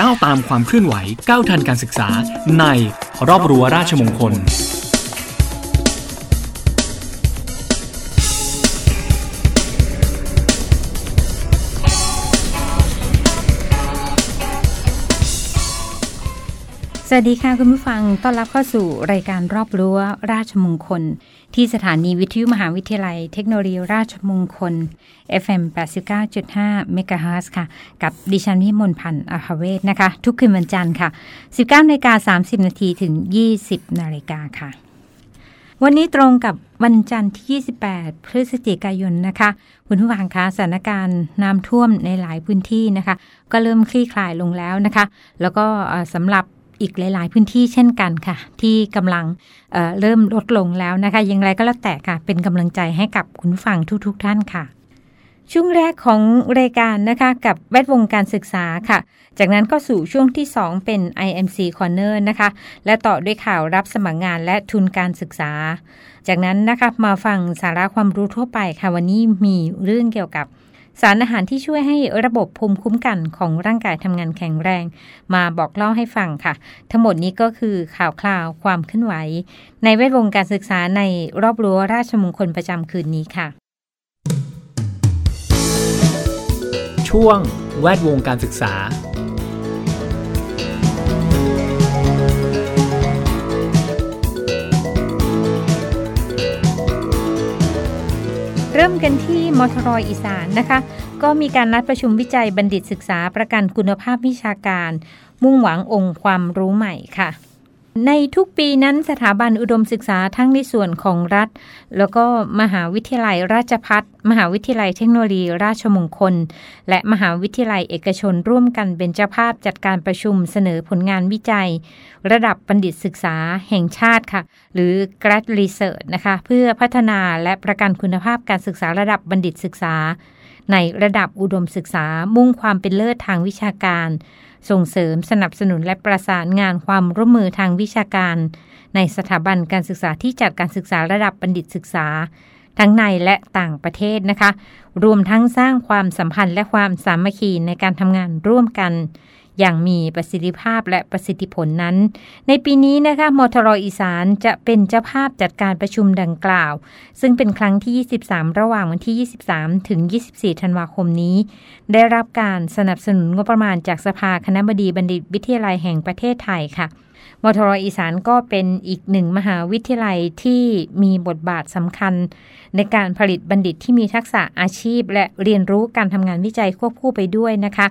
ก้าวตามความเคลื่อนไหวก้าวทันการศึกษาในรอบรั้วราชมงคล สวัสดีค่ะคุณผู้ฟังต้อนรับเข้าสู่รายการรอบรั้วราชมงคล ที่สถานีวิทยุมหาวิทยาลัยเทคโนโลยีราชมงคล FM 89.5 MHz ค่ะ กับดิฉันวิมลพันธ์อาภเวศนะคะ ทุกคืนวันจันทร์ค่ะ 19นาฬิกา30 นาทีถึง 20นาฬิกาค่ะ วันนี้ตรงกับวันจันทร์ที่ 28 พฤศจิกายนนะคะ คุณผู้ฟังคะสถานการณ์น้ำท่วมในหลายพื้นที่นะคะ ก็เริ่มคลี่คลายลงแล้วนะคะ แล้วก็สำหรับ อีกหลาย ๆ พื้นที่เช่นกันค่ะ ที่กำลังเเริ่มลดลงแล้วนะคะอย่างไรก็แล้วแต่ค่ะ เป็นกำลังใจให้กับคุณฟังทุก ๆ ท่านค่ะ ช่วงแรกของรายการนะคะกับแวดวงการศึกษาค่ะ จากนั้นก็สู่ช่วงที่ 2 เป็น IMC Corner นะคะ และต่อด้วยข่าวรับสมัครงานและทุนการศึกษา จากนั้นนะคะมาฟังสาระความรู้ทั่วไปค่ะวันนี้มีเรื่องเกี่ยวกับ สารอาหารที่ช่วยให้ระบบภูมิคุ้มกันของร่างกายทำงานแข็งแรง มาบอกเล่าให้ฟังค่ะ ทั้งหมดนี้ก็คือข่าวคราวความเคลื่อนไหว ในแวดวงการศึกษาในรอบรั้วราชมงคลประจำคืนนี้ค่ะ ช่วงแวดวงการศึกษา เริ่มกันที่มทรออีสานนะคะ ก็มีการนัดประชุมวิจัยบัณฑิตศึกษาประกันคุณภาพวิชาการ มุ่งหวังองค์ความรู้ใหม่ค่ะ ในทุกปีนั้นสถาบันอุดมศึกษาทั้งในส่วนของรัฐ แล้วก็มหาวิทยาลัยราชพัฒมหาวิทยาลัยเทคโนโลยีราชมงคล และมหาวิทยาลัยเอกชนร่วมกันเป็นเจ้าภาพจัดการประชุมเสนอผลงานวิจัย ระดับบัณฑิตศึกษาแห่งชาติค่ะ หรือ grad research นะคะ เพื่อพัฒนาและประกันคุณภาพการศึกษาระดับบัณฑิตศึกษา ในระดับอุดมศึกษามุ่งความเป็นเลิศทางวิชาการ ส่งเสริมสนับสนุนและประสานงานความร่วมมือทางวิชาการ ในสถาบันการศึกษาที่จัดการศึกษาระดับบัณฑิตศึกษา ทั้งในและต่างประเทศนะคะ รวมทั้งสร้างความสัมพันธ์และความสามัคคีในการทำงานร่วมกัน อย่างมีประสิทธิภาพและประสิทธิผลนั้น ในปีนี้นะคะมทรอีสานจะเป็นเจ้าภาพจัดการประชุมดังกล่าว ซึ่งเป็นครั้งที่ 23 ระหว่างวันที่ 23 ถึง 24 ธันวาคมนี้ ได้รับการสนับสนุนงบประมาณจากสภาคณะบดีบัณฑิตวิทยาลัยแห่งประเทศไทยค่ะมทรอีสานก็เป็นอีกหนึ่งมหาวิทยาลัยที่มีบทบาทสำคัญ ในการผลิตบัณฑิตที่มีทักษะอาชีพ และเรียนรู้การทำงานวิจัยควบคู่ไปด้วยนะคะ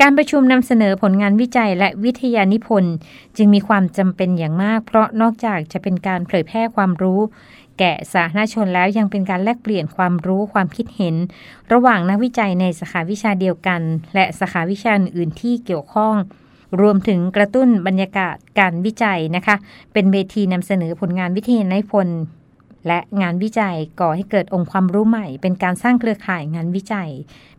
การประชุมนำเสนอผลงานวิจัยและวิทยานิพนธ์จึงมีความจำเป็นอย่างมาก เพราะนอกจากจะเป็นการเผยแพร่ความรู้ แก่สาธารณชนแล้วยังเป็นการแลกเปลี่ยนความรู้ความคิดเห็น ระหว่างนักวิจัยในสาขาวิชาเดียวกัน และสาขาวิชาอื่นที่เกี่ยวข้องรวมถึงกระตุ้นบรรยากาศการวิจัยนะคะ เป็นเวทีนำเสนอผลงานวิทยานิพนธ์ และงานวิจัยก่อให้เกิดองค์ความรู้ใหม่ เป็นการสร้างเครือข่ายงานวิจัย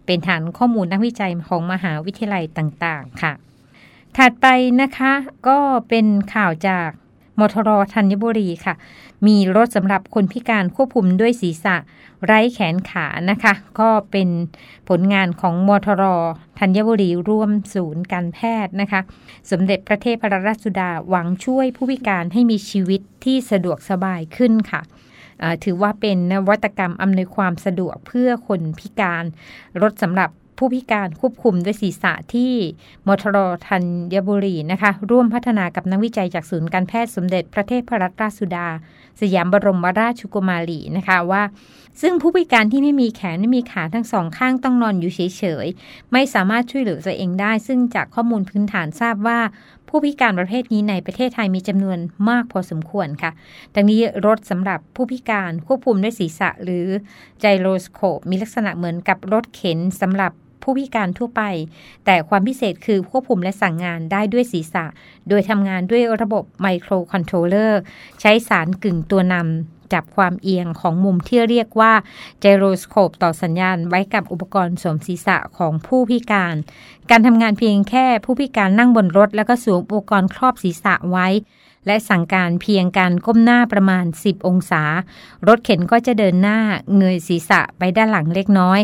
เป็นฐานข้อมูลนักวิจัยของมหาวิทยาลัยต่างๆ ค่ะ ถัดไปนะคะก็เป็นข่าวจากมทรธัญบุรีค่ะ มีรถสำหรับคนพิการควบคุมด้วยศีรษะ ไร้แขนขานะคะ ก็เป็นผลงานของมทรธัญบุรีร่วมศูนย์การแพทย์นะคะ สมเด็จพระเทพรราชสุดาหวังช่วยผู้พิการให้มีชีวิตที่สะดวกสบายขึ้นค่ะ ถือว่าเป็นนวัตกรรมอำนวยความสะดวกเพื่อคนพิการรถสำหรับผู้พิการควบคุมด้วยศีรษะที่มทรธัญบุรีนะคะ ร่วมพัฒนากับนักวิจัยจากศูนย์การแพทย์สมเด็จพระเทพรัตนราชสุดา สยามบรมราชกุมารีนะคะว่า ซึ่งผู้พิการที่ไม่มีแขนไม่มีขาทั้งสองข้างต้องนอนอยู่เฉยๆ ไม่สามารถช่วยเหลือตัวเองได้ ซึ่งจากข้อมูลพื้นฐานทราบว่า ผู้พิการประเภทนี้ในประเทศไทยมีจำนวนมากพอสมควรค่ะ ดังนี้รถสำหรับผู้พิการควบคุมด้วยศีรษะหรือgyroscope มีลักษณะเหมือนกับรถเข็นสำหรับผู้พิการทั่วไป แต่ความพิเศษคือควบคุมและสั่งงานได้ด้วยศีรษะ โดยทำงานด้วยระบบไมโครคอนโทรลเลอร์ ใช้สารกึ่งตัวนำ จับความเอียงของมุมที่เรียกว่า gyroscope ต่อสัญญาณไว้กับอุปกรณ์สวมศีรษะของผู้พิการ การทำงานเพียงแค่ผู้พิการนั่งบนรถ แล้วก็สวมอุปกรณ์ครอบศีรษะไว้ และสั่งการเพียงการก้มหน้าประมาณ 10 องศา รถเข็นก็จะเดินหน้าเงยศีรษะไปด้านหลังเล็กน้อย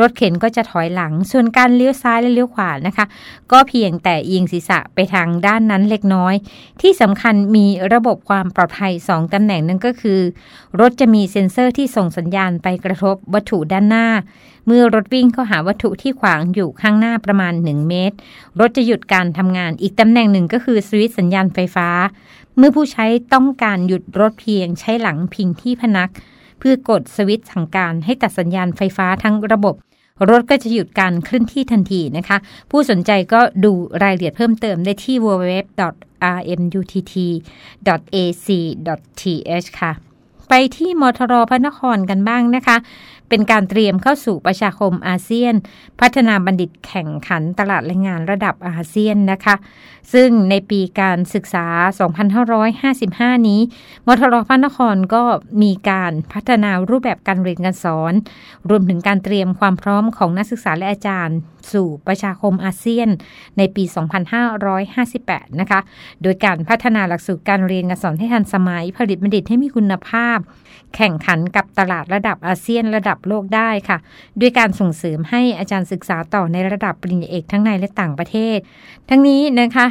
รถเข็นก็จะถอยหลัง ส่วนการเลี้ยวซ้ายและเลี้ยวขวานะคะ ก็เพียงแต่เอียงศีรษะไปทางด้านนั้นเล็กน้อย ที่สำคัญมีระบบความปลอดภัย 2ตำแหน่งนั่นก็คือรถจะมีเซ็นเซอร์ที่ส่งสัญญาณไปกระทบวัตถุด้านหน้า เมื่อรถวิ่งเข้าหาวัตถุที่ขวางอยู่ข้างหน้าประมาณ 1 เมตร รถจะหยุดการทำงาน อีกตำแหน่งหนึ่งก็คือสวิตช์สัญญาณไฟฟ้า เมื่อผู้ใช้ต้องการหยุดรถเพียงใช้หลังพิงที่พนัก เพื่อกดสวิตช์สั่งการให้ตัดสัญญาณไฟฟ้าทั้งระบบรถก็จะหยุดการเคลื่อนที่ทันทีนะคะ ผู้สนใจก็ดูรายละเอียดเพิ่มเติมได้ที่ www.rmutt.ac.th ค่ะ ไปที่มทรพระนครกันบ้างนะคะ เป็นการเตรียมเข้าสู่ประชาคมอาเซียน พัฒนาบัณฑิตแข่งขันตลาดแรงงานระดับอาเซียนนะคะ ซึ่งในปีการศึกษา 2555 นี้มทรพระนครก็มีการพัฒนารูปแบบการเรียนการสอน รวมถึงการเตรียมความพร้อมของนักศึกษาและอาจารย์ สู่ประชาคมอาเซียน ในปี 2558 นะคะ โดยการพัฒนาหลักสูตรการเรียนการสอนให้ทันสมัย ผลิตบัณฑิตให้มีคุณภาพ แข่งขันกับตลาดระดับอาเซียนระดับโลกได้ค่ะ ด้วยการส่งเสริมให้อาจารย์ศึกษาต่อในระดับปริญญาเอกทั้งในและต่างประเทศ ทั้งนี้นะคะ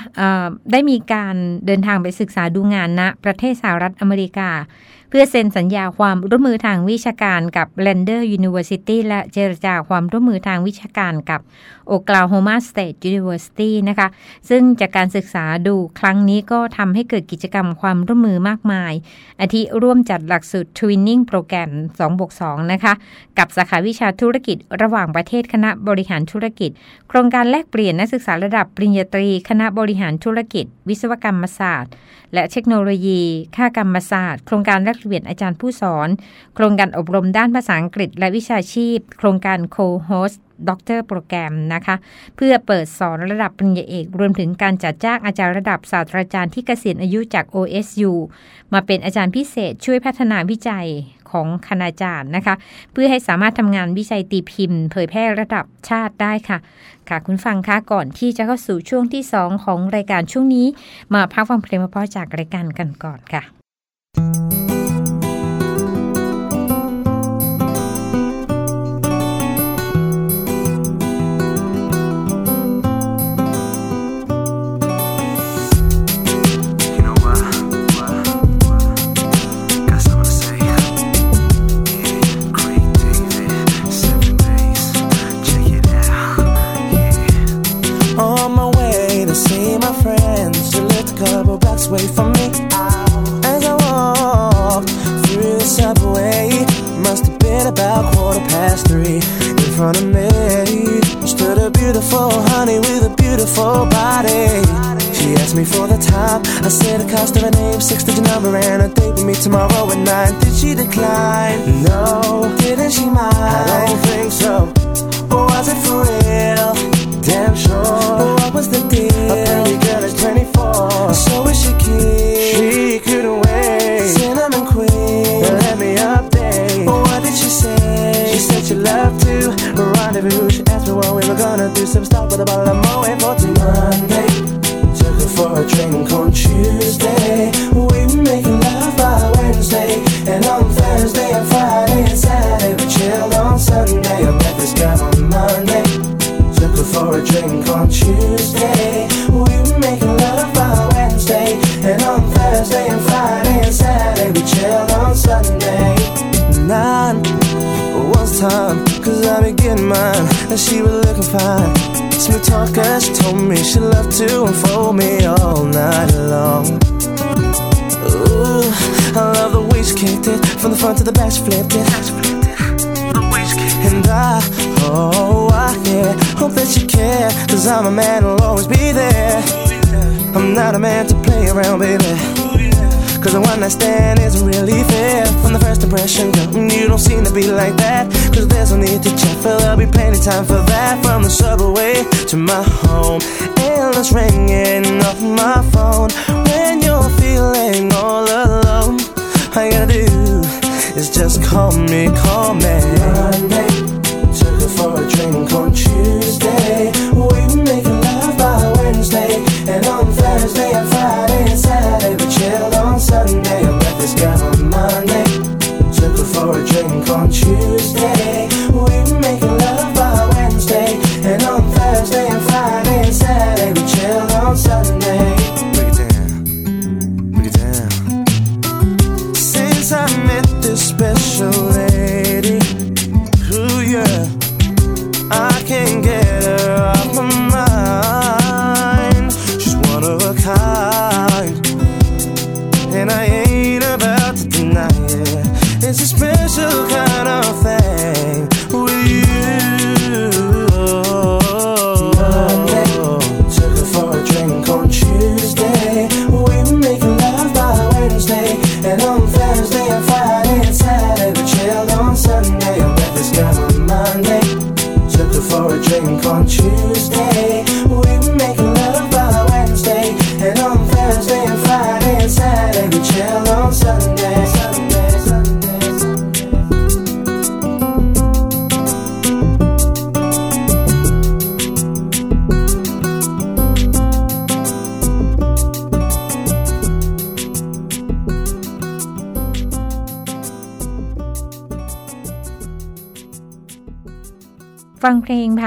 ได้มีการเดินทางไปศึกษาดูงานณนะประเทศสหรัฐอเมริกา เพื่อเซ็นสัญญาความร่วมมือทางวิชาการกับ Lander University และเจรจาความร่วมมือทางวิชาการกับ Oklahoma State University นะคะ ซึ่งจากการศึกษาดูครั้งนี้ก็ทำให้เกิดกิจกรรมความร่วมมือมากมาย อาทิร่วมจัดหลักสูตร Twinning โปรแกรม2บวก2นะคะ กับสาขาวิชาธุรกิจระหว่างประเทศคณะบริหารธุรกิจ โครงการแลกเปลี่ยนนักศึกษาระดับปริญญาตรี คณะบริหารธุรกิจ วิศวกรรมศาสตร์ และเทคโนโลยี ค่ากรรมศาสตร์ โครงการแลกเปลี่ยนอาจารย์ผู้สอน โครงการอบรมด้านภาษาอังกฤษและวิชาชีพ โครงการ Co-host ด็อกเตอร์โปรแกรมนะคะ เพื่อเปิดสอนระดับปริญญาเอก รวมถึงการจัดจ้างอาจารย์ระดับศาสตราจารย์ที่เกษียณอายุจาก OSU มาเป็นอาจารย์พิเศษช่วยพัฒนาวิจัยของคณาจารย์นะคะ เพื่อให้สามารถทำงานวิจัยตีพิมพ์ เผยแพร่ระดับชาติได้ค่ะ ค่ะคุณฟังคะก่อนที่จะเข้าสู่ช่วงที่ 2 ของรายการช่วงนี้ มาพักฟังเพลงเพราะจากรายการกันก่อนค่ะ asked me for the time. I said the cost of her name, six digit number, and a date with me tomorrow at nine. Did she decline? No. Didn't she mind? I don't think so. Or was it for real? Damn sure. But What was the deal? A pretty girl is 24. So is she keen? She couldn't wait. Cinnamon queen. Let me update. But What did she say? She said she loved to rendezvous. She asked me what we were gonna do. Some stop with a bottle of Moet for Monday. Tuesday. We were making love Wednesday. And on Thursday and Friday and Saturday we chilled on Sunday. Nine was time, cause I be getting mine. And she was looking fine. Smooth talker, she told me she loved to unfold me all night long. Ooh, I love the way she kicked it. From the front to the back, she flipped it. And I, oh, Yeah, hope that you care. Cause I'm a man who'll always be there. I'm not a man to play around, baby. Cause a one night stand isn't really fair. From the first impression, girl, you don't seem to be like that. Cause there's no need to check, for there'll be plenty time for that. From the subway to my home, endless ringing off my phone. When you're feeling all alone, all you gotta do is just call me, call me. Monday, in control.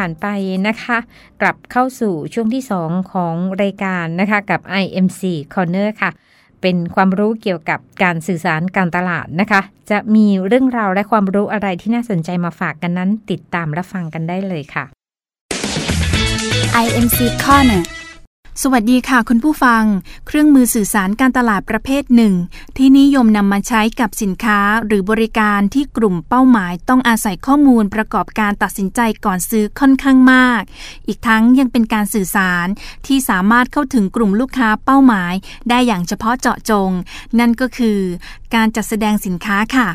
านไปนะคะ กลับเข้าสู่ช่วงที่ 2 ของรายการนะคะกับ IMC Corner ค่ะ เป็นความรู้เกี่ยวกับการสื่อสารการตลาดนะคะ จะมีเรื่องราวและความรู้อะไรที่น่าสนใจมาฝากกันนั้น ติดตามรับฟังกันได้เลยค่ะ IMC Corner สวัสดีค่ะคุณผู้ฟัง เครื่องมือสื่อสารการตลาดประเภทหนึ่ง ที่นิยมนำมาใช้กับสินค้าหรือบริการที่กลุ่มเป้าหมายต้องอาศัยข้อมูลประกอบการตัดสินใจก่อนซื้อค่อนข้างมาก อีกทั้งยังเป็นการสื่อสารที่สามารถเข้าถึงกลุ่มลูกค้าเป้าหมาย ได้อย่างเฉพาะเจาะจง นั่นก็คือ การจัดแสดงสินค้าค่ะ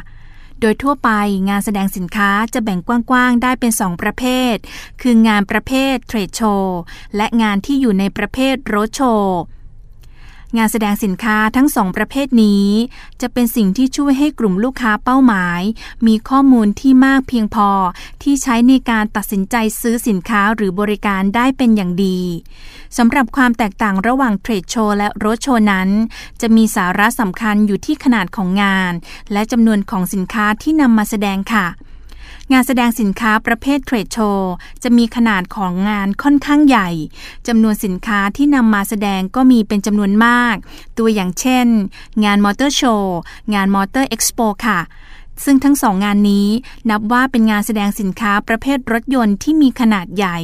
โดยทั่วไปงานแสดงสินค้าจะแบ่งกว้างๆ ได้เป็น 2 ประเภท คืองานประเภทเทรดโชว์และงานที่อยู่ในประเภทโรดโชว์ งานแสดงสินค้าทั้งสองประเภทนี้ จะเป็นสิ่งที่ช่วยให้กลุ่มลูกค้าเป้าหมาย มีข้อมูลที่มากเพียงพอ ที่ใช้ในการตัดสินใจซื้อสินค้าหรือบริการได้เป็นอย่างดีสำหรับความแตกต่างระหว่างเทรดโชว์และโรดโชว์นั้น จะมีสาระสำคัญอยู่ที่ขนาดของงาน และจำนวนของสินค้าที่นำมาแสดงค่ะ งานแสดงสินค้าประเภทเทรดโชว์จะมีขนาดของงานค่อนข้างใหญ่จำนวนสินค้าที่นำมาแสดงก็มีเป็นจำนวนมาก ตัวอย่างเช่น งานมอเตอร์โชว์งานมอเตอร์เอ็กซ์โปค่ะ ซึ่งทั้งสองงานนี้นับว่าเป็นงานแสดงสินค้าประเภทรถยนต์ที่มีขนาดใหญ่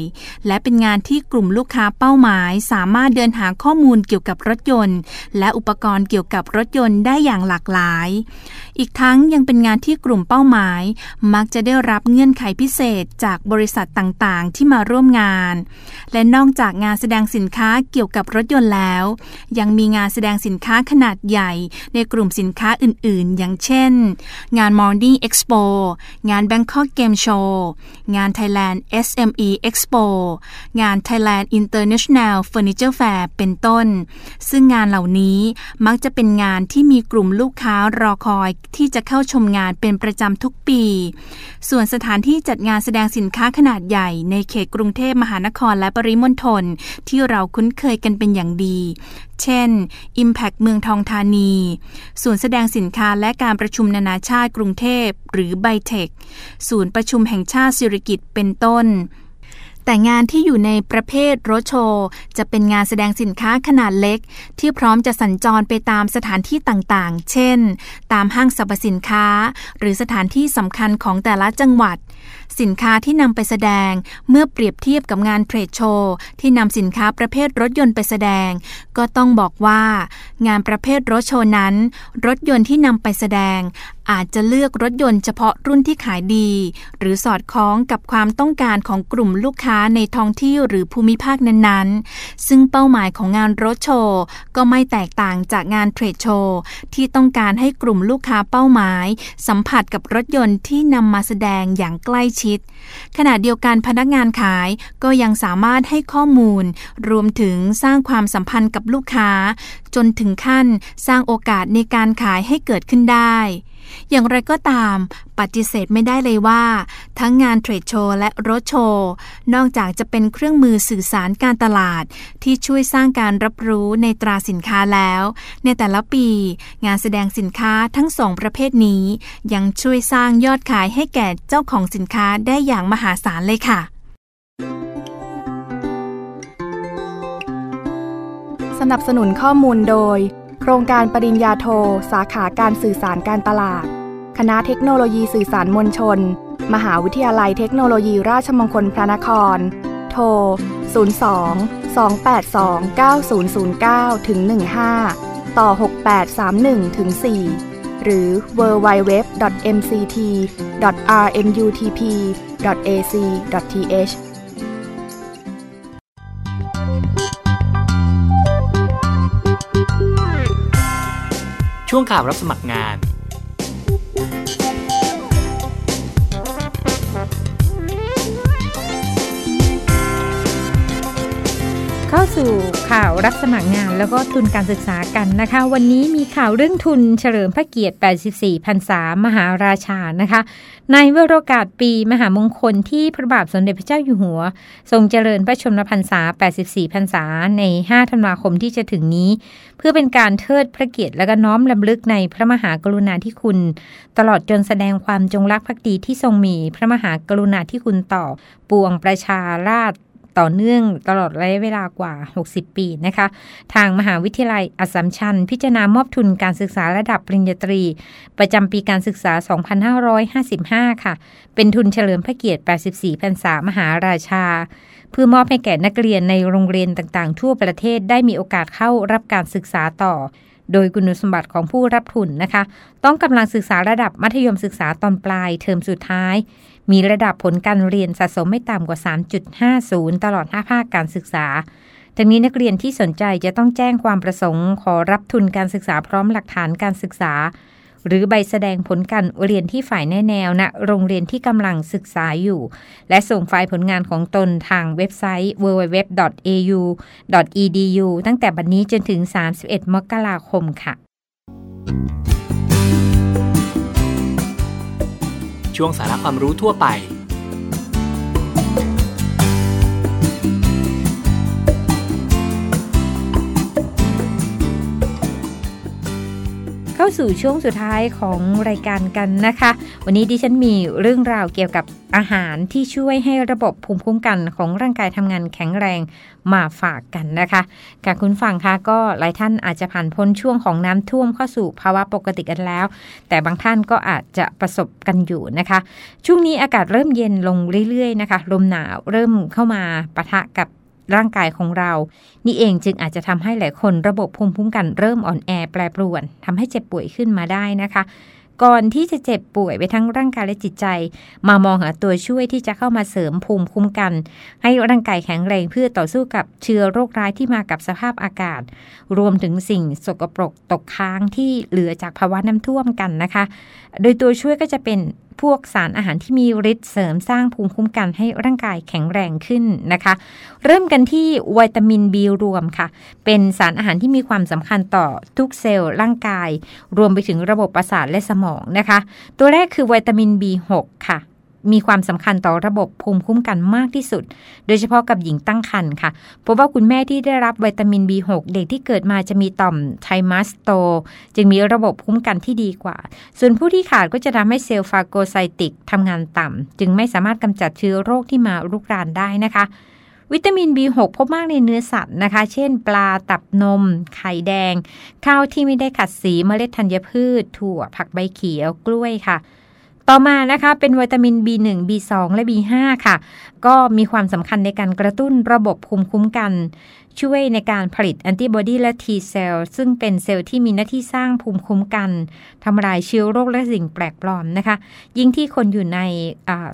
และเป็นงานที่กลุ่มลูกค้าเป้าหมาย สามารถเดินหาข้อมูลเกี่ยวกับรถยนต์ และอุปกรณ์เกี่ยวกับรถยนต์ได้อย่างหลากหลาย อีกทั้งยังเป็นงานที่กลุ่มเป้าหมาย มักจะได้รับเงื่อนไขพิเศษจากบริษัทต่างๆ ที่มาร่วมงาน และนอกจากงานแสดงสินค้าเกี่ยวกับรถยนต์แล้ว ยังมีงานแสดงสินค้าขนาดใหญ่ ในกลุ่มสินค้าอื่นๆ อย่างเช่น งานม Morning Expo งาน Bangkok Game Show งาน Thailand SME Expo งาน Thailand International Furniture Fair เป็นต้น ซึ่งงานเหล่านี้มักจะเป็นงานที่มีกลุ่มลูกค้ารอคอยที่จะเข้าชมงานเป็นประจำทุกปี ส่วนสถานที่จัดงานแสดงสินค้าขนาดใหญ่ในเขตกรุงเทพมหานครและปริมณฑลที่เราคุ้นเคยกันเป็นอย่างดีเช่น Impact เมืองทองธานี ศูนย์แสดงสินค้าและการประชุมนานาชาติกรุงเทพ หรือไบเทค ศูนย์ประชุมแห่งชาติสิริกิตเป็นต้น แต่งานที่อยู่ในประเภทรถโชว์ จะเป็นงานแสดงสินค้าขนาดเล็ก ที่พร้อมจะสัญจรไปตามสถานที่ต่างๆ เช่น ตามห้างสรรพสินค้า หรือสถานที่สำคัญของแต่ละจังหวัด สินค้าที่นำไปแสดงเมื่อเปรียบเทียบกับงานเทรดโชว์ที่นำสินค้าประเภทรถยนต์ไปแสดง ก็ต้องบอกว่า งานประเภทรถโชว์นั้น รถยนต์ที่นำไปแสดง อาจจะเลือกรถยนต์เฉพาะรุ่นที่ขายดี หรือสอดคล้องกับความต้องการของกลุ่มลูกค้าในท้องที่หรือภูมิภาคนั้นๆ ซึ่งเป้าหมายของงานรถโชว์ก็ไม่แตกต่างจากงานเทรดโชว์ที่ต้องการให้กลุ่มลูกค้าเป้าหมาย สัมผัสกับรถยนต์ที่นำมาแสดงอย่างใกล้ชิด ขณะเดียวกันพนักงานขายก็ยังสามารถให้ข้อมูล รวมถึงสร้างความสัมพันธ์กับลูกค้า จนถึงขั้นสร้างโอกาสในการขายให้เกิดขึ้นได้ อย่างไรก็ตามปฏิเสธไม่ได้เลยว่า ทั้งงานเทรดโชว์และรถโชว์นอกจากจะเป็นเครื่องมือสื่อสารการตลาด ที่ช่วยสร้างการรับรู้ในตราสินค้าแล้ว ในแต่ละปี งานแสดงสินค้าทั้งสองประเภทนี้ ยังช่วยสร้างยอดขายให้แก่เจ้าของสินค้าได้อย่างมหาศาลเลยค่ะสนับสนุนข้อมูลโดย ครงการปริญญาโท สาขาการสื่อสารการตลาด คณะเทคโนโลยีสื่อสารมวลชน มหาวิทยาลัยเทคโนโลยีราชมงคลพระนคร โทร 02 282 9009ถึง15 ต่อ 6831ถึง4หรือ www.mct.rmutp.ac.th ช่วงข่าวรับสมัครงาน เข้าสู่ข่าวรับสมัครงานแล้วก็ทุนการศึกษากันนะคะ วันนี้มีข่าวเรื่องทุนเฉลิมพระเกียรติ 84พรรษามหาราชานะคะในวโรกาสปีมหามงคลที่พระบาทสมเด็จพระเจ้าอยู่หัว ทรงเจริญพระชนมพรรษา 84พรรษาใน 5 ธันวาคมที่จะถึงนี้ เพื่อเป็นการเทิดพระเกียรติและก็น้อมลำลึกในพระมหากรุณาธิคุณ ตลอดจนแสดงความจงรักภักดีที่ทรงมีพระมหากรุณาธิคุณต่อปวงประชาราษฎร ต่อเนื่องตลอดระยะเวลากว่า 60 ปีนะคะ ทางมหาวิทยาลัยอัสสัมชัญ พิจารณามอบทุนการศึกษาระดับปริญญาตรี ประจำปีการศึกษา 2555 ค่ะ เป็นทุนเฉลิมพระเกียรติ 84พรรษามหาราชา เพื่อมอบให้แก่นักเรียนในโรงเรียนต่างๆ ทั่วประเทศได้มีโอกาสเข้ารับการศึกษาต่อ โดยคุณสมบัติของผู้รับทุนนะคะ ต้องกำลังศึกษาระดับมัธยมศึกษาตอนปลายเทอมสุดท้าย มีระดับผลการเรียนสะสมไม่ต่ำกว่า 3.50 ตลอด 5 ภาคการศึกษาทั้งนี้นักเรียนที่สนใจจะต้องแจ้งความประสงค์ ขอรับทุนการศึกษาพร้อมหลักฐานการศึกษา หรือใบแสดงผลการเรียนที่ฝ่ายแนแนวณนะโรงเรียนที่กำลังศึกษาอยู่ และส่งไฟล์ผลงานของตนทางเว็บไซต์ www.au.edu ตั้งแต่บัดนนี้จนถึง 31 มกราคมค่ะ ช่วงสาระความรู้ทั่วไปาสู่ช่วงสุดท้ายของรายการกันนะคะ วันนี้ดิฉันมีเรื่องราวเกี่ยวกับอาหารที่ช่วยให้ระบบภูมิคุ้มกันของร่างกายทำงานแข็งแรงมาฝากกันนะคะกับคุณฟังคะก็หลายท่านอาจจะผ่านพ้นช่วงของน้ำท่วมเข้าสู่ภาวะปกติกันแล้ว แต่บางท่านก็อาจจะประสบกันอยู่นะคะ ช่วงนี้อากาศเริ่มเย็นลงเรื่อยๆนะคะลมหนาวเริ่มเข้ามาปะทะกับ ร่างกายของเรา นี่เองจึงอาจจะทำให้หลายคนระบบภูมิคุ้มกันเริ่มอ่อนแอแปรปรวนทำให้เจ็บป่วยขึ้นมาได้นะคะ ก่อนที่จะเจ็บป่วยไปทั้งร่างกายและจิตใจ มามองหาตัวช่วยที่จะเข้ามาเสริมภูมิคุ้มกัน ให้ร่างกายแข็งแรงเพื่อต่อสู้กับเชื้อโรคร้ายที่มากับสภาพอากาศ รวมถึงสิ่งสกปรกตกค้างที่เหลือจากภาวะน้ำท่วมกันนะคะ โดยตัวช่วยก็จะเป็น พวกสารอาหารที่มีฤทธิ์เสริมสร้างภูมิคุ้มกันให้ร่างกายแข็งแรงขึ้นนะคะ เริ่มกันที่วิตามินบีรวมค่ะ เป็นสารอาหารที่มีความสำคัญต่อทุกเซลล์ร่างกาย รวมไปถึงระบบประสาทและสมองนะคะ ตัวแรกคือวิตามิน B6 ค่ะ มีความสำคัญต่อระบบภูมิคุ้มกันมากที่สุด โดยเฉพาะกับหญิงตั้งครรภ์ค่ะเพราะว่าคุณแม่ที่ได้รับวิตามิน B6 เด็กที่เกิดมาจะมีต่อมไทมัสโต จึงมีระบบคุ้มกันที่ดีกว่า ส่วนผู้ที่ขาดก็จะทำให้เซลล์ฟาโกไซติกทำงานต่ำจึงไม่สามารถกำจัดเชื้อโรคที่มารุกรานได้นะคะวิตามิน B6 พบมากในเนื้อสัตว์นะคะ เช่น ปลา ตับนม ไข่แดง ข้าวที่ไม่ได้ขัดสี เมล็ดธัญพืช ถั่ว ผักใบเขียว กล้วยค่ะ ต่อมานะคะเป็นวิตามิน B1 B2 และ B5 ค่ะ ก็มีความสำคัญในการกระตุ้นระบบภูมิคุ้มกัน ช่วยในการผลิตแอนติบอดีและ T เซลล์ซึ่งเป็นเซลล์ที่มีหน้าที่สร้างภูมิคุ้มกันทำลายเชื้อโรคและสิ่งแปลกปลอมนะคะ ยิ่งที่คนอยู่ใน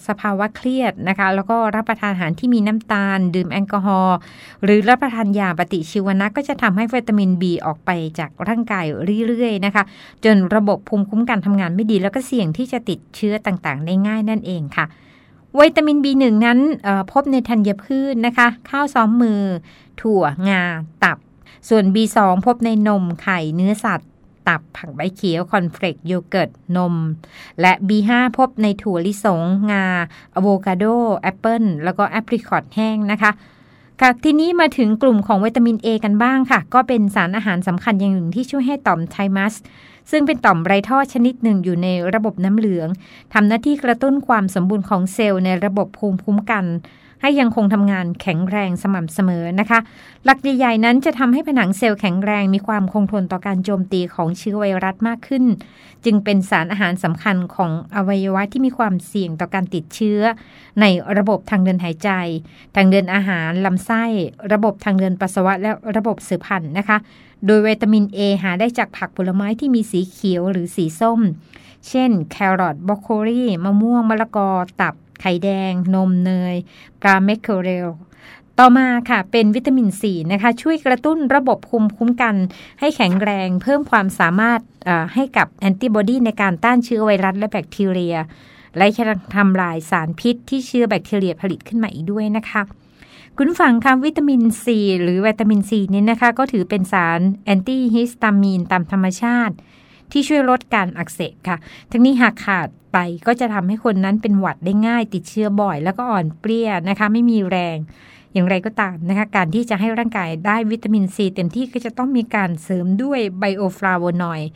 สภาวะเครียดนะคะ แล้วก็รับประทานอาหารที่มีน้ำตาล ดื่มแอลกอฮอล์หรือรับประทานยาปฏิชีวนะก็จะทำให้วิตามิน B ออกไปจากร่างกายเรื่อยๆนะคะ จนระบบภูมิคุ้มกันทำงานไม่ดี แล้วก็เสี่ยงที่จะติดเชื้อต่างๆ ได้ง่ายนั่นเองค่ะ วิตามิน B1 นั้นพบในธัญพืชนะคะ ข้าวซ้อมมือ ถั่วงา ตับ ส่วน B2 พบในนมไข่เนื้อสัตว์ ตับผักใบเขียวคอนเฟลกโยเกิร์ต นม และ B5 พบในถั่วลิสง งาอะโวคาโด แอปเปิลแล้วก็แอปริคอตแห้งนะคะค่ะทีนี้มาถึงกลุ่มของวิตามิน A กันบ้างค่ะ ก็เป็นสารอาหารสำคัญอย่างหนึ่งที่ช่วยให้ต่อมไทมัส ซึ่งเป็นต่อมไรท่อชนิดหนึ่งอยู่ในระบบน้ำเหลืองทำหน้าที่กระตุ้นความสมบูรณ์ของเซลล์ในระบบภูมิคุ้มกัน ให้ยังคงทำงานแข็งแรงสม่ำเสมอนะคะ หลักใหญ่ๆนั้นจะทำให้ผนังเซลล์แข็งแรงมีความคงทนต่อการโจมตีของเชื้อไวรัสมากขึ้น จึงเป็นสารอาหารสำคัญของอวัยวะที่มีความเสี่ยงต่อการติดเชื้อ ในระบบทางเดินหายใจ ทางเดินอาหารลำไส้ ระบบทางเดินปัสสาวะและระบบสืบพันธุ์นะคะ โดยวิตามิน A หาได้จากผักผลไม้ที่มีสีเขียวหรือสีส้ม เช่น แครอทบรอกโคลีมะม่วงมะละกอตับ ไข่แดง นมเนย ปลาเมคเคอเรล ต่อมาค่ะ เป็นวิตามินซีนะคะ ช่วยกระตุ้นระบบภูมิคุ้มกัน ให้แข็งแรง เพิ่มความสามารถให้กับแอนติบอดีในการต้านเชื้อไวรัสและแบคทีเรีย และจะทำลายสารพิษที่เชื้อแบคทีเรียผลิตขึ้นมาอีกด้วยนะคะคุณฟังคะวิตามินซีหรือวิตามินซีนี้นะคะ ก็ถือเป็นสารแอนตี้ฮิสตามธรรมชาติ ที่ช่วยลดการอักเสบค่ะ ทั้งนี้หากขาด ไป ก็จะทำให้คนนั้นเป็นหวัดได้ง่าย ติดเชื้อบ่อย แล้วก็อ่อนเปลี้ยนะคะ ไม่มีแรง อย่างไรก็ตามนะคะ การที่จะให้ร่างกายได้วิตามินซีเต็มที่ก็จะต้องมีการเสริมด้วย bioflavonoid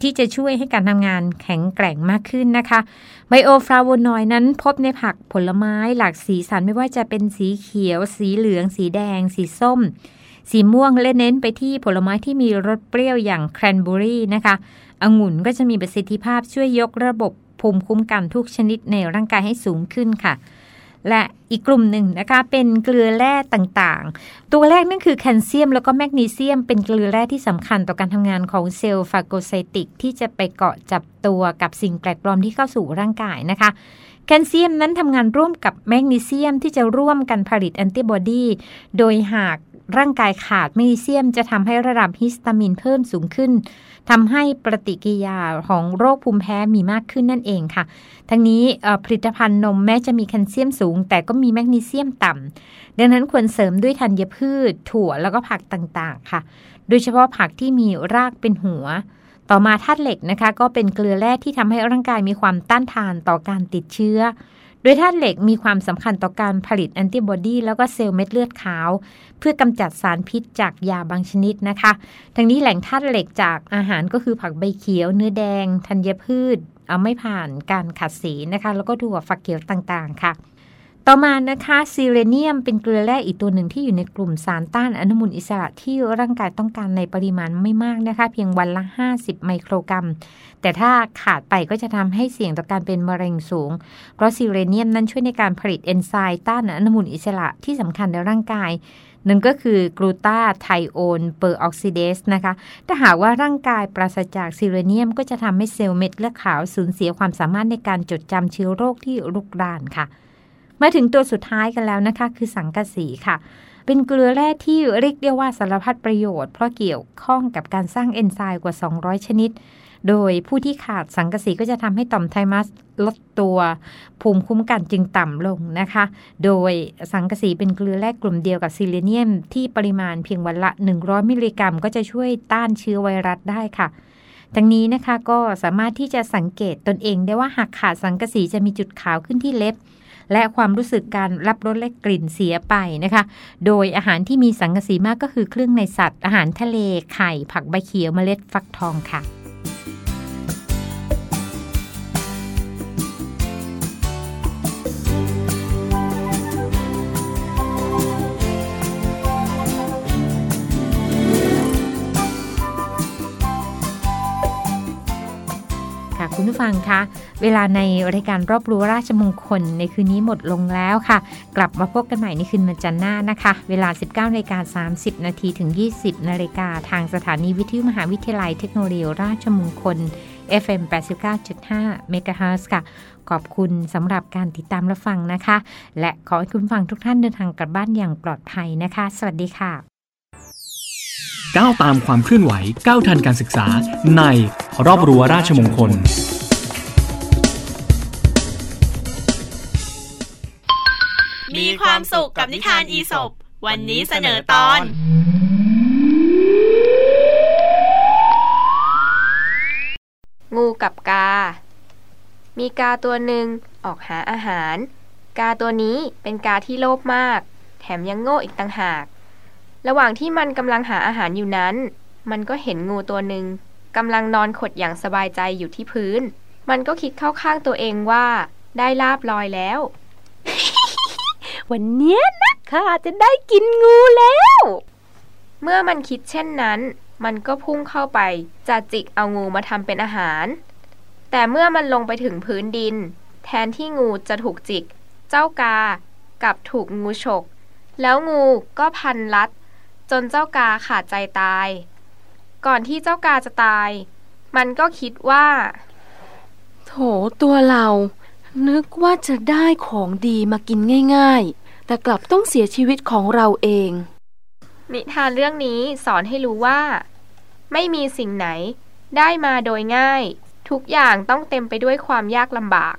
ที่จะช่วยให้การทำงานแข็งแกร่งมากขึ้นนะคะ bioflavonoid นั้นพบในผักผลไม้หลากสีสันไม่ว่าจะเป็นสีเขียว สีเหลือง สีแดง สีส้มสีม่วงและเน้นไปที่ผลไม้ที่มีรสเปรี้ยวอย่างแครนเบอรี่นะคะ องุ่นก็จะมีประสิทธิภาพช่วยยกระบบ ภูมิคุ้มกันทุกชนิดในร่างกายให้สูงขึ้นค่ะ และอีกกลุ่มหนึ่งนะคะ เป็นเกลือแร่ต่างๆ ตัวแรกนั่นคือแคลเซียมแล้วก็แมกนีเซียม เป็นเกลือแร่ที่สำคัญต่อการทำงานของเซลล์ phagocytic ที่จะไปเกาะจับตัวกับสิ่งแปลกปลอมที่เข้าสู่ร่างกายนะคะแคลเซียมนั้นทำงานร่วมกับแมกนีเซียมที่จะร่วมกันผลิตแอนติบอดี โดยหาก ร่างกายขาดแมกนีเซียมจะทำให้ระดับฮิสตามินเพิ่มสูงขึ้นทำให้ปฏิกิริยาของโรคภูมิแพ้มีมากขึ้นนั่นเองค่ะ ทั้งนี้ผลิตภัณฑ์นมแม้จะมีแคลเซียมสูง แต่ก็มีแมกนีเซียมต่ำดังนั้นควรเสริมด้วยธัญพืช ถั่วแล้วก็ผักต่างๆ ค่ะ โดยเฉพาะผักที่มีรากเป็นหัว ต่อมาธาตุเหล็กนะคะ ก็เป็นเกลือแร่ที่ทำให้ร่างกายมีความต้านทานต่อการติดเชื้อ โดยธาตุเหล็กมีความสำคัญต่อการผลิตแอนติบอดีแล้วก็เซลล์เม็ดเลือดขาว เพื่อกำจัดสารพิษจากยาบางชนิดนะคะ ทั้งนี้แหล่งธาตุเหล็กจากอาหารก็คือผักใบเขียว เนื้อแดง ธัญพืช เอาไม่ผ่านการขัดสีนะคะ แล้วก็ถั่วฝักเขียวต่างๆค่ะ ต่อมานะคะซีเรเนียมเป็นเกลือแร่อีกตัวหนึ่งที่อยู่ในกลุ่มสารต้านอนุมูลอิสระที่ร่างกายต้องการในปริมาณไม่มากนะคะ เพียงวันละ 50 ไมโครกรัม แต่ถ้าขาดไปก็จะทำให้เสี่ยงต่อการเป็นมะเร็งสูง เพราะซีลีเนียมนั้นช่วยในการผลิตเอนไซม์ต้านอนุมูลอิสระที่สำคัญในร่างกายนั่นก็คือ glutathione peroxidase นะคะ ถ้าหากว่าร่างกายปราศจากซีลีเนียม ก็จะทำให้เซลล์เม็ดเลือดขาวสูญเสียความสามารถในการจดจำเชื้อโรคที่รุกรานค่ะ มาถึงตัวสุดท้ายกันแล้วนะคะ คือสังกะสีค่ะ เป็นเกลือแร่ที่เรียกได้ว่าสารพัดประโยชน์ เพราะเกี่ยวข้องกับการสร้างเอนไซม์กว่า 200 ชนิด โดยผู้ที่ขาดสังกะสีก็จะทำให้ต่อมไทมัสลดตัว ภูมิคุ้มกันจึงต่ำลงนะคะ โดยสังกะสีเป็นเกลือแร่กลุ่มเดียวกับซิเลเนียม ที่ปริมาณเพียงวันละ 100 มิลลิกรัม ก็จะช่วยต้านเชื้อไวรัสได้ค่ะทั้งนี้นะคะก็สามารถที่จะสังเกตตนเองได้ว่าหากขาดสังกะสีจะมีจุดขาวขึ้นที่เล็บ และความรู้สึกการรับรสและกลิ่นเสียไปนะคะ โดยอาหารที่มีสังกะสีมากก็คือเครื่องในสัตว์ อาหารทะเลไข่ ผักใบเขียวเมล็ดฟักทองค่ะ ฟังคะ เวลาในรายการรอบรู้ราชมงคลในคืนนี้หมดลงแล้วค่ะ กลับมาพบกันใหม่ในคืนวันจันทร์หน้านะคะ เวลา 19นาฬิกา30 นาทีถึง 20นาฬิกาทางสถานีวิทยุมหาวิทยาลัยเทคโนโลยีราชมงคล FM 89.5 MHz ค่ะ ขอบคุณสำหรับการติดตามและฟังนะคะ และขอให้คุณฟังทุกท่านเดินทางกลับบ้านอย่างปลอดภัยนะคะ สวัสดีค่ะก้าวตามความเคลื่อนไหวก้าวทันการศึกษาในรอบรั้วราชมงคล มีความสุขกับนิทานอีสบวันนี้เสนอตอน งูกับกา มีกาตัวหนึ่งออกหาอาหาร กาตัวนี้เป็นกาที่โลภมาก แถมยังโง่อีกต่างหาก ระหว่างที่มันกำลังหาอาหารอยู่นั้น มันก็เห็นงูตัวหนึ่งกำลังนอนขดอย่างสบายใจอยู่ที่พื้น มันก็คิดเข้าข้างตัวเองว่า ได้ลาบลอยแล้ว วันเนี้ยนะข้าจะได้กินงูแล้ว เมื่อมันคิดเช่นนั้น มันก็พุ่งเข้าไปจะจิกเอางูมาทำเป็นอาหาร แต่เมื่อมันลงไปถึงพื้นดิน แทนที่งูจะถูกจิก เจ้ากากลับถูกงูฉก แล้วงูก็พันลัด จนเจ้ากาขาดใจตาย ก่อนที่เจ้ากาจะตาย มันก็คิดว่า โถตัวเรานึกว่าจะได้ของดีมากินง่ายๆ แต่กลับต้องเสียชีวิตของเราเอง นิทานเรื่องนี้สอนให้รู้ว่า ไม่มีสิ่งไหนได้มาโดยง่าย ทุกอย่างต้องเต็มไปด้วยความยากลำบาก